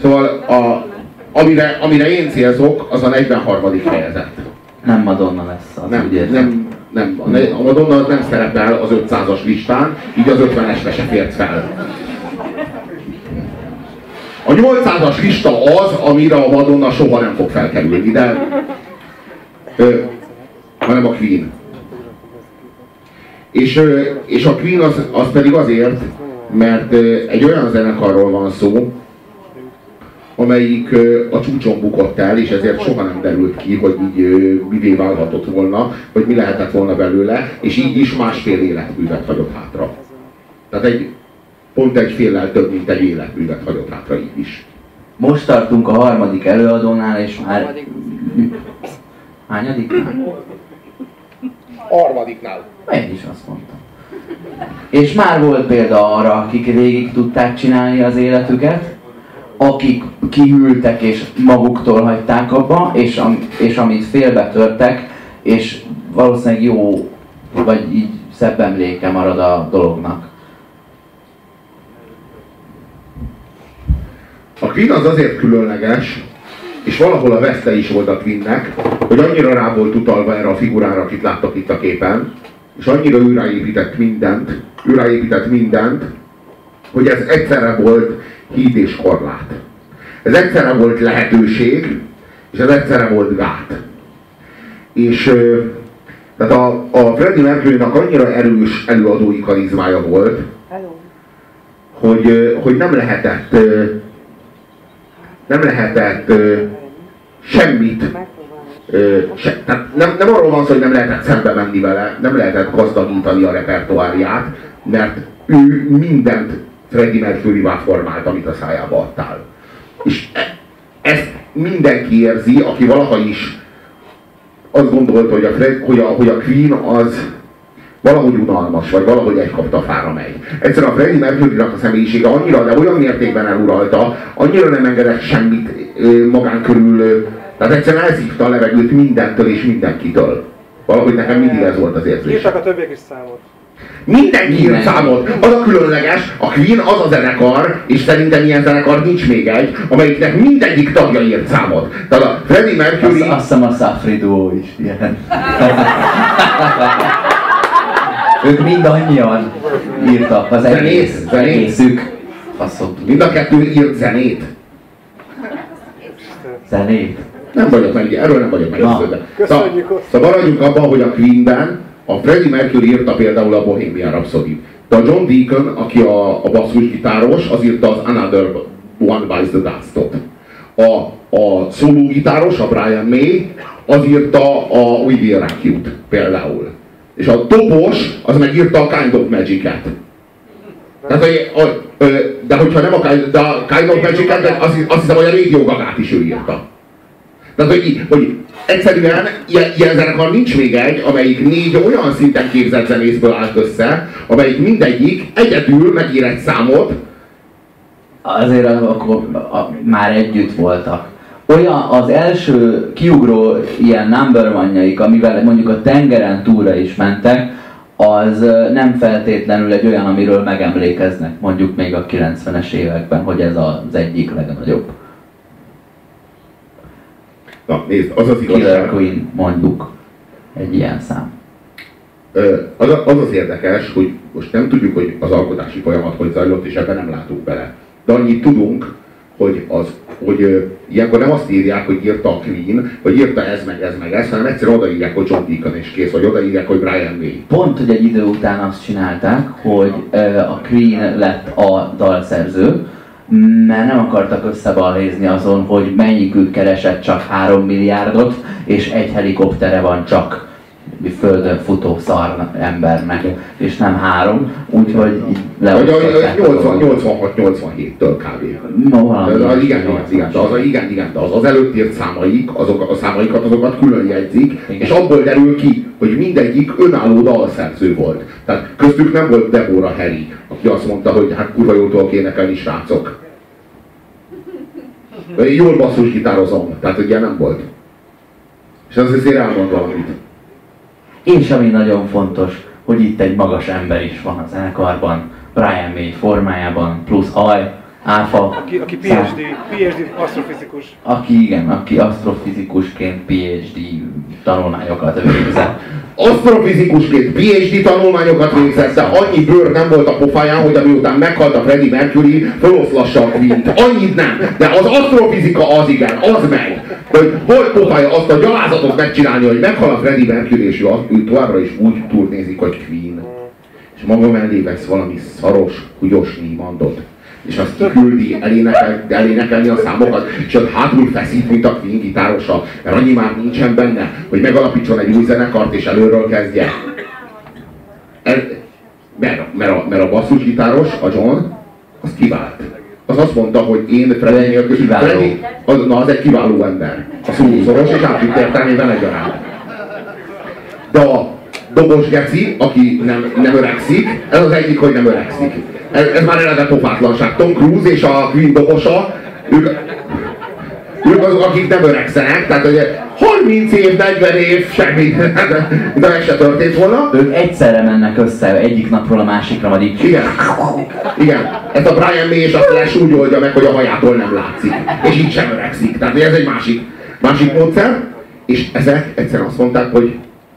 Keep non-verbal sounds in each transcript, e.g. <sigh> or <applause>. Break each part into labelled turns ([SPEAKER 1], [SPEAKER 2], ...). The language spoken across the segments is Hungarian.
[SPEAKER 1] Szóval a, amire, amire én célzok, az a 43. fejezet.
[SPEAKER 2] Nem Madonna lesz az,
[SPEAKER 1] Nem,
[SPEAKER 2] úgy értem.
[SPEAKER 1] nem, nem, a Madonna az nem szerepel az 500-as listán, így az 50-esbe se fért fel. A 800-as lista az, amire a Madonna soha nem fog felkerülni, de ö, hanem a Queen. És, ö, és a Queen az, az pedig azért, mert ö, egy olyan zenekarról van szó, amelyik a csúcson bukott el, és ezért soha nem derült ki, hogy így mivé válhatott volna, vagy mi lehetett volna belőle, és így is másfél életművet hagyott hátra. Tehát egy, pont egy féllel több, mint egy életművet hagyott hátra így is.
[SPEAKER 2] Most tartunk a harmadik előadónál, és már... Hányadiknál?
[SPEAKER 1] Harmadiknál.
[SPEAKER 2] Én is azt mondtam. És már volt példa arra, akik végig tudták csinálni az életüket, akik kihűltek és maguktól hagyták abba, és, am, és amit félbetörtek, és valószínűleg jó, vagy így szebb emléke marad a dolognak.
[SPEAKER 1] A Queen az azért különleges, és valahol a veszte is volt a Queennek, hogy annyira rá volt utalva erre a figurára, akit láttak itt a képen, és annyira ő ráépített mindent, ő ráépített mindent, hogy ez egyszerre volt híd és korlát. Ez egyszerre volt lehetőség, és ez egyszerre volt gát. És tehát a, a Freddie Mercury-nak annyira erős előadói karizmája volt, hogy, hogy nem lehetett nem lehetett semmit se, tehát nem, nem arról van szó, hogy nem lehetett szembe menni vele, nem lehetett gazdagítani a repertoáriát, mert ő mindent Freddie mercury formált, amit a szájába adtál. És ezt mindenki érzi, aki valaha is azt gondolta, hogy a, Fred, hogy a, hogy a Queen az valahogy unalmas, vagy valahogy egy kapta fára megy. Egyszerűen a Freddie mercury a személyisége annyira, de olyan mértékben eluralta, annyira nem engedett semmit magán körül, tehát egyszerűen elszívta a levegőt mindentől és mindenkitől. Valahogy nekem mindig ez volt az érzés.
[SPEAKER 3] Írtak a többiek is számot.
[SPEAKER 1] Mindenki írt számot. Az a különleges, a Queen az a zenekar, és szerintem ilyen zenekar nincs még egy, amelyiknek mindegyik tagja írt számot. Tehát a Freddie Mercury...
[SPEAKER 2] Azt, azt hiszem a Safri Duo is ilyen. ők mindannyian írtak az
[SPEAKER 1] Zenét,
[SPEAKER 2] egész,
[SPEAKER 1] zenét.
[SPEAKER 2] egészük. Faszom,
[SPEAKER 1] Mind a kettő írt zenét.
[SPEAKER 2] zenét.
[SPEAKER 1] Nem vagyok meg, erről nem vagyok. Szóval,
[SPEAKER 3] Köszönjük ott.
[SPEAKER 1] szóval maradjunk abban, hogy a Queenben a Freddie Mercury írta például a Bohemian Rhapsody. De a John Deacon, aki a, a basszusgitáros, az írta az Another One Bites the Dust-ot. A, a szólógitáros, a Brian May, az írta a We Will Rock You-t például. És a topos, az megírta a Kind of Magic-et. Tehát, a, ö, de hogyha nem a Kind, de a kind of Magic-et, azt, azt hiszem, hogy a Radio Gagát is ő írta. Tehát, hogy, hogy egyszerűen ilyen, ilyen zenekar nincs még egy, amelyik négy olyan szinten képzett zenészből állt össze, amelyik mindegyik egyedül megír egy számot,
[SPEAKER 2] Azért akkor a, már együtt voltak. Olyan az első kiugró ilyen number one amivel mondjuk a tengeren túlra is mentek, az nem feltétlenül egy olyan, amiről megemlékeznek, mondjuk még a 90-es években, hogy ez az egyik legnagyobb.
[SPEAKER 1] Na nézd, az az
[SPEAKER 2] Killer
[SPEAKER 1] igazság,
[SPEAKER 2] Queen mondjuk egy ilyen szám.
[SPEAKER 1] Az, az az érdekes, hogy most nem tudjuk, hogy az alkotási folyamat hogy zajlott, és ebben nem látunk bele. De annyit tudunk, hogy, az, hogy ilyenkor nem azt írják, hogy írta a Queen, vagy írta ez meg ez meg ez, hanem egyszerűen odaírják, hogy John Deacon és kész, vagy odaírják, hogy Brian May.
[SPEAKER 2] Pont, hogy egy idő után azt csinálták, hogy a Queen lett a dalszerző, mert nem akartak összebalhézni azon, hogy mennyikük keresett csak 3 milliárdot, és egy helikoptere van csak földön futó szar embernek, és nem három, úgyhogy így
[SPEAKER 1] Vagy 80,
[SPEAKER 2] dolgot.
[SPEAKER 1] 86-87-től kb.
[SPEAKER 2] No, valami
[SPEAKER 1] az, igen, igen, igen, de az, igen, igen, de az, az előtt írt számaik, azok, a számaikat, azokat külön jegyzik,
[SPEAKER 2] Igen.
[SPEAKER 1] és abból derül ki, hogy mindegyik önálló dalszerző volt. Tehát köztük nem volt Deborah Harry, aki azt mondta, hogy hát kurva jól tudok énekelni, srácok. Én Jól basszusgitározom, tehát ugye nem volt. És az azért elmond valamit.
[SPEAKER 2] És ami nagyon fontos, hogy itt egy magas ember is van a zenekarban, Brian May formájában, plusz haj, áfa.
[SPEAKER 3] Aki, aki PhD, PhD asztrofizikus.
[SPEAKER 2] Aki igen, aki asztrofizikusként PhD tanulmányokat végzett.
[SPEAKER 1] Asztrofizikusként PhD tanulmányokat végzett, de annyi bőr nem volt a pofáján, hogy amiután meghalt a Freddie Mercury, feloszlassa a Queen-t. Annyit nem. De az asztrofizika az igen, az meg. Hogy hogy pofája azt a gyalázatot megcsinálni, hogy meghal a Freddie Mercury, és ő, ő továbbra is úgy turnézik, hogy Queen. És maga mellé vesz valami szaros, húgyos nímandot. És azt kiküldi elénekel, elénekelni a számokat, és ott hátul feszít, mint a Queen gitárosa, mert annyi már nincsen benne, hogy megalapítson egy új zenekart, és előről kezdje. El, mert, mert, a, mert a basszusgitáros, a John, az kivált. Az azt mondta, hogy én Freddy nélkül...
[SPEAKER 2] Kiváló.
[SPEAKER 1] Freddy, az, na, az egy kiváló ember. A szó szoros és átvitt értelmében egyaránt. De a dobos geci, aki nem, nem öregszik, ez az egyik, hogy nem öregszik. Ez, ez már eleve pofátlanság. Tom Cruise és a Queen dobosa, ők, ők azok, akik nem öregszenek, tehát hogy 30 év, 40 év, semmi, <laughs> de meg se történt volna.
[SPEAKER 2] Ők egyszerre mennek össze, egyik napról a másikra, majd így
[SPEAKER 1] Igen. Igen. Ezt a Brian May és a Flash úgy oldja meg, hogy a hajától nem látszik. És így sem öregszik. Tehát ez egy másik, másik módszer. És ezek egyszerűen azt mondták, hogy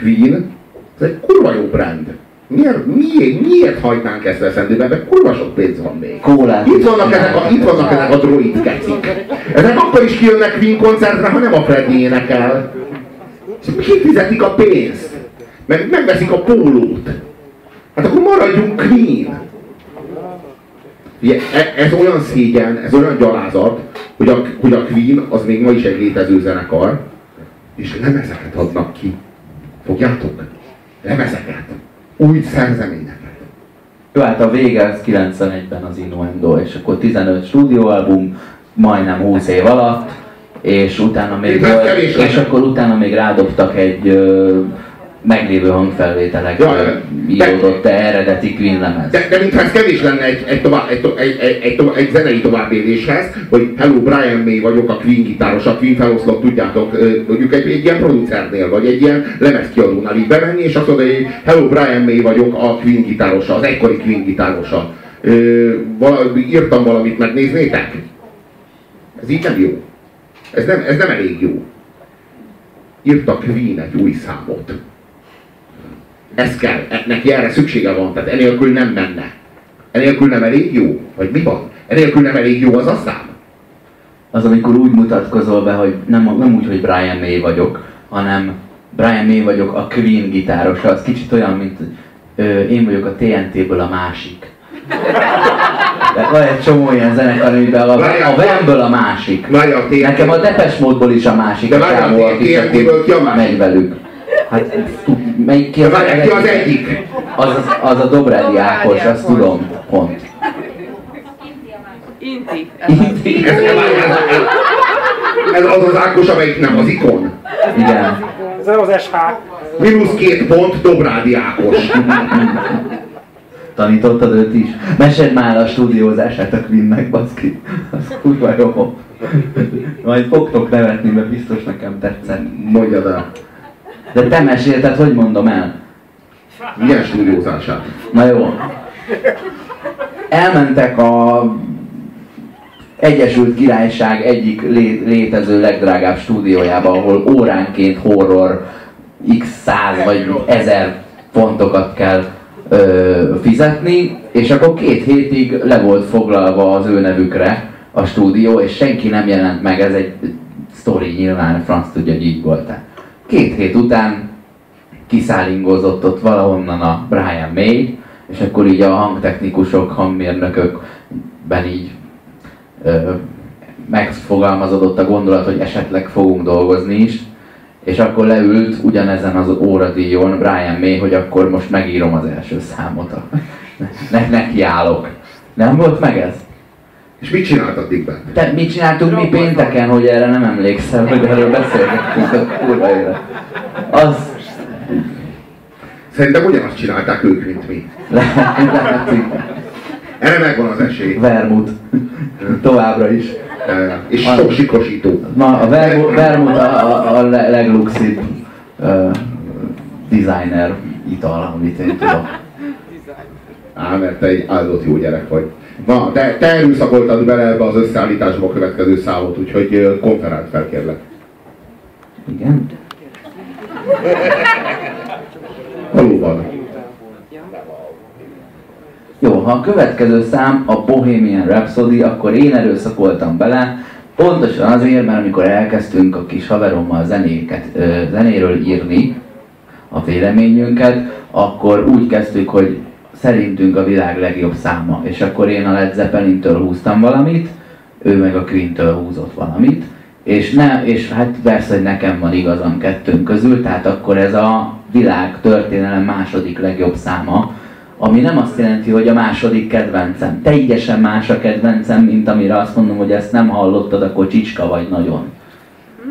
[SPEAKER 1] Queen, ez egy kurva jó brand. Miért, miért, miért hagynánk ezt eszendőbe, mert kurva sok pénz van még.
[SPEAKER 2] Kólát
[SPEAKER 1] Itt vannak, ezek a, itt vannak ezek a droid kecik. Ezek akkor is kijönnek Queen koncertre, ha nem a Freddy énekel. Kifizetik a pénzt. Meg megveszik a pólót. Hát akkor maradjunk Queen. Ugye, e- ez olyan szégyen, ez olyan gyalázat, hogy a, hogy a Queen az még ma is egy létező zenekar, és lemezeket adnak ki. Fogjátok? Lemezeket. Új szerzeményeket.
[SPEAKER 2] Jó, hát a vége az 91-ben az Innuendo, és akkor 15 stúdióalbum, majdnem 20 év alatt, és utána még és akkor utána még rádobtak egy meglévő hangfelvételek
[SPEAKER 1] Ja,
[SPEAKER 2] íródott de eredeti Queen lemez.
[SPEAKER 1] De, de mintha ez kevés lenne egy, egy, tovább, egy, egy, egy, egy, tovább, egy zenei továbbéléshez, hogy hello, Brian May vagyok, a Queen gitáros, a Queen feloszlott, tudjátok, mondjuk egy, egy ilyen producernél, vagy egy ilyen lemezkiadónál így bemenni, és azt mondani, hogy hello, Brian May vagyok, a Queen gitárosa, az egykori Queen gitárosa. Ö, valami, írtam valamit, megnéznétek? Ez így nem jó. Ez nem, ez nem elég jó. Írt a Queen egy új számot. Ez kell, e- neki erre szüksége van, tehát enélkül nem menne. Enélkül nem elég jó? Vagy mi van? Enélkül nem elég jó az a szám?
[SPEAKER 2] Az, amikor úgy mutatkozol be, hogy nem, nem úgy, hogy Brian May vagyok, hanem Brian May vagyok a Queen gitárosa, az kicsit olyan, mint ö, én vagyok a TNT-ből a másik. De van egy csomó ilyen zenekar, amiben a, a Vemből a másik. Nekem a Depes módból is a másik.
[SPEAKER 1] De várjál, a TNT-ből ki a másik?
[SPEAKER 2] Megy velük. Hát, melyik ki az,
[SPEAKER 1] várjál, ki az egyik?
[SPEAKER 2] Az, az, az a Dobrádi Ákos, azt tudom, pont.
[SPEAKER 4] Inti.
[SPEAKER 2] Inti.
[SPEAKER 1] Ez, ez, az az Ákos, amelyik nem az ikon.
[SPEAKER 2] Igen.
[SPEAKER 3] Ez az SH.
[SPEAKER 1] Minusz két pont, Dobrádi Ákos.
[SPEAKER 2] Tanítottad őt is? Meséld már a stúdiózását a Queennek, baszki. Az kurva jó. Majd fogtok nevetni, mert biztos nekem tetszett.
[SPEAKER 1] Mondjad el.
[SPEAKER 2] De te mesélted, hogy mondom el?
[SPEAKER 1] Milyen stúdiózását?
[SPEAKER 2] Na jó. Elmentek a Egyesült Királyság egyik lé- létező legdrágább stúdiójába, ahol óránként horror x száz vagy ezer fontokat kell ö, fizetni, és akkor két hétig le volt foglalva az ő nevükre a stúdió, és senki nem jelent meg, ez egy sztori nyilván, franc tudja, hogy így volt Két hét után kiszállingozott ott valahonnan a Brian May, és akkor így a hangtechnikusok, hangmérnökökben így ö, megfogalmazódott a gondolat, hogy esetleg fogunk dolgozni is, és akkor leült ugyanezen az óradíjon Brian May, hogy akkor most megírom az első számot. <laughs> A, ne, nekiállok. Nem volt meg ez?
[SPEAKER 1] És mit csinált addig bent?
[SPEAKER 2] Te mit csináltunk mi pénteken, hogy erre nem emlékszel, hogy erről beszélgettünk a kurva élet. Az
[SPEAKER 1] Szerintem ugyanazt csinálták ők, mint mi.
[SPEAKER 2] lehet, hogy
[SPEAKER 1] Erre megvan az esély.
[SPEAKER 2] Vermut. Továbbra is.
[SPEAKER 1] E, És sok sikosító.
[SPEAKER 2] Ma a Vermut, Vermut a, a, a le- legluxibb uh, designer ital, amit én tudok.
[SPEAKER 1] Á, mert te egy áldott jó gyerek vagy. Na, te, te erőszakoltad bele ebbe az összeállításba a következő számot, úgyhogy konferált fel, kérlek.
[SPEAKER 2] Igen?
[SPEAKER 1] Valóban.
[SPEAKER 2] Jó, ha a következő szám a Bohemian Rhapsody, akkor én erőszakoltam bele, pontosan azért, mert amikor elkezdtünk a kis haverommal zenéket, zenéről írni, a véleményünket, akkor úgy kezdtük, hogy szerintünk a világ legjobb száma, és akkor én a Led Zeppelin-től húztam valamit, ő meg a Queen-től húzott valamit, és, ne, és hát persze, hogy nekem van igazam kettőnk közül, tehát akkor ez a világ történelem második legjobb száma, ami nem azt jelenti, hogy a második kedvencem. Teljesen más a kedvencem, mint amire azt mondom, hogy ezt nem hallottad, akkor csicska vagy nagyon.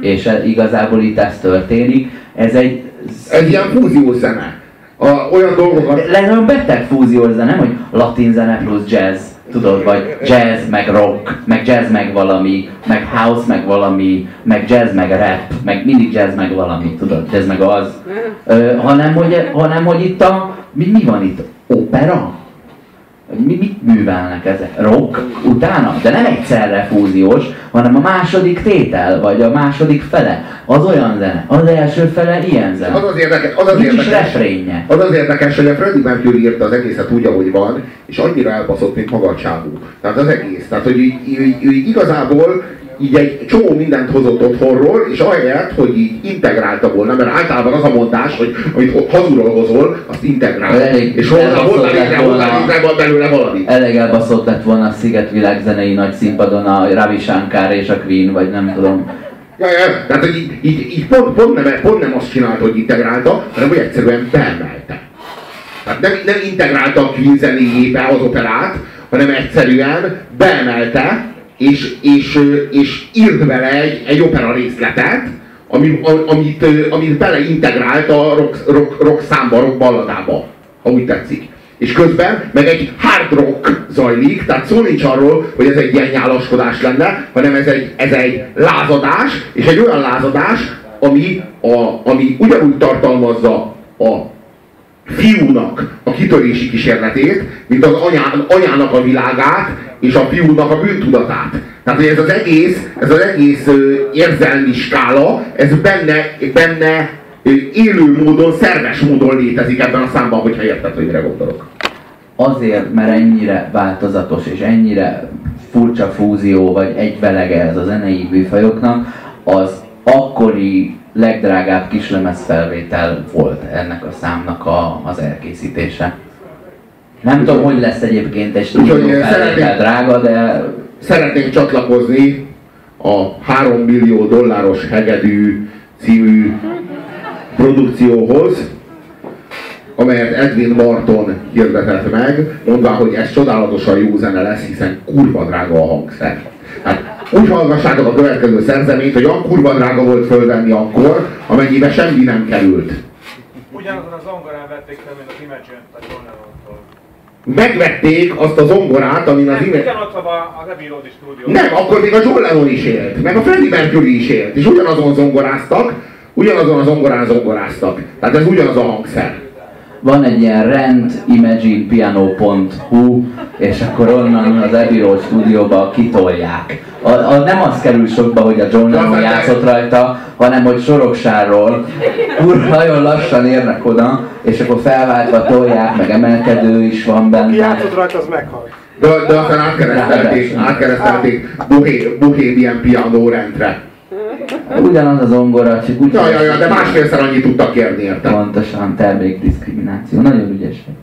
[SPEAKER 2] És ez, igazából itt ez történik. Ez egy
[SPEAKER 1] Ez ilyen fúziós zene. A, olyan dolgokat...
[SPEAKER 2] legalább beteg fúziós zene, nem, hogy latin zene plusz jazz, tudod, vagy jazz meg rock, meg jazz meg valami, meg house meg valami, meg jazz meg rap, meg mindig jazz meg valami, tudod, jazz meg az. Ö, hanem, hogy, hanem, hogy itt a, mi, mi van itt? Opera? Mi, mit művelnek ezek? Rock utána? De nem egyszerre fúziós, hanem a második tétel, vagy a második fele. Az olyan zene. Az első fele ilyen zene.
[SPEAKER 1] Az az érdekes, az az
[SPEAKER 2] Nincs
[SPEAKER 1] érdekes, az az érdekes, hogy a Freddie Mercury írta az egészet úgy, ahogy van, és annyira elbaszott, mint maga a csávó. Tehát az egész. Tehát, hogy így, így, így igazából így egy csomó mindent hozott otthonról, és ahelyett, hogy így integrálta volna, mert általában az a mondás, hogy amit hazulról hozol, azt integrál.
[SPEAKER 2] Elég
[SPEAKER 1] és hozzá,
[SPEAKER 2] volna.
[SPEAKER 1] belőle valami.
[SPEAKER 2] Elég elbaszott lett volna a Szigetvilág zenei nagy színpadon a Ravi Shankar és a Queen, vagy nem tudom.
[SPEAKER 1] Ja, ja, tehát, hogy így, így, így pont, pont, nem, pont nem azt csinálta, hogy integrálta, hanem hogy egyszerűen beemelte. Tehát nem, nem integrálta a Queen zenéjébe az operát, hanem egyszerűen beemelte, és, és, és írt bele egy, egy opera részletet, ami, amit, amit beleintegrált a rock, rock, rock számba, rock balladába, ha úgy tetszik. És közben meg egy hard rock zajlik, tehát szó nincs arról, hogy ez egy ilyen nyálaskodás lenne, hanem ez egy, ez egy lázadás, és egy olyan lázadás, ami, a, ami ugyanúgy tartalmazza a fiúnak a kitörési kísérletét, mint az anyá, anyának a világát, és a fiúnak a bűntudatát. Tehát, hogy ez az egész, ez az egész érzelmi skála, ez benne, benne élő módon, szerves módon létezik ebben a számban, hogyha érted, hogy mire gondolok.
[SPEAKER 2] Azért, mert ennyire változatos és ennyire furcsa fúzió, vagy egyvelege ez a zenei műfajoknak, az akkori legdrágább kislemez felvétel volt ennek a számnak a, az elkészítése. Nem tudom, hogy lesz egyébként egy stúdió felvétel drága, de
[SPEAKER 1] Szeretnénk csatlakozni a 3 millió dolláros hegedű című produkcióhoz, amelyet Edwin Marton hirdetett meg, mondván, hogy ez csodálatosan jó zene lesz, hiszen kurva drága a hangszer. Hát úgy hallgassátok a következő szerzeményt, hogy kurva drága volt fölvenni akkor, amennyibe semmi nem került.
[SPEAKER 3] Ugyanazon az zongorán vették fel, mint az Imagine, John Lennon-tól.
[SPEAKER 1] Megvették azt a zongorát, amin az ime...
[SPEAKER 3] ugyanott van a- az Abbey Road stúdió.
[SPEAKER 1] Nem, akkor még a John Lennon is élt, meg a Freddie Mercury is élt, és ugyanazon zongoráztak, ugyanazon a zongorán zongoráztak. Tehát ez ugyanaz a hangszer.
[SPEAKER 2] van egy ilyen rentimaginepiano.hu, és akkor onnan az Abbey Road stúdióba kitolják. A, a, nem az kerül sokba, hogy a John Lennon játszott rajta, hanem hogy Soroksáról kurva nagyon lassan érnek oda, és akkor felváltva tolják, meg emelkedő is van
[SPEAKER 3] Aki
[SPEAKER 2] benne.
[SPEAKER 3] játszott rajta, az meghal.
[SPEAKER 1] De, de aztán átkeresztelték, átkeresztelték Bohé- Bohemian Piano rendre.
[SPEAKER 2] Ugyanaz az zongora, csak úgy...
[SPEAKER 1] Ja, ja, ja, de másfélszer annyit tudtak kérni érte.
[SPEAKER 2] Pontosan, termékdiszkrimináció. Nagyon ügyesek.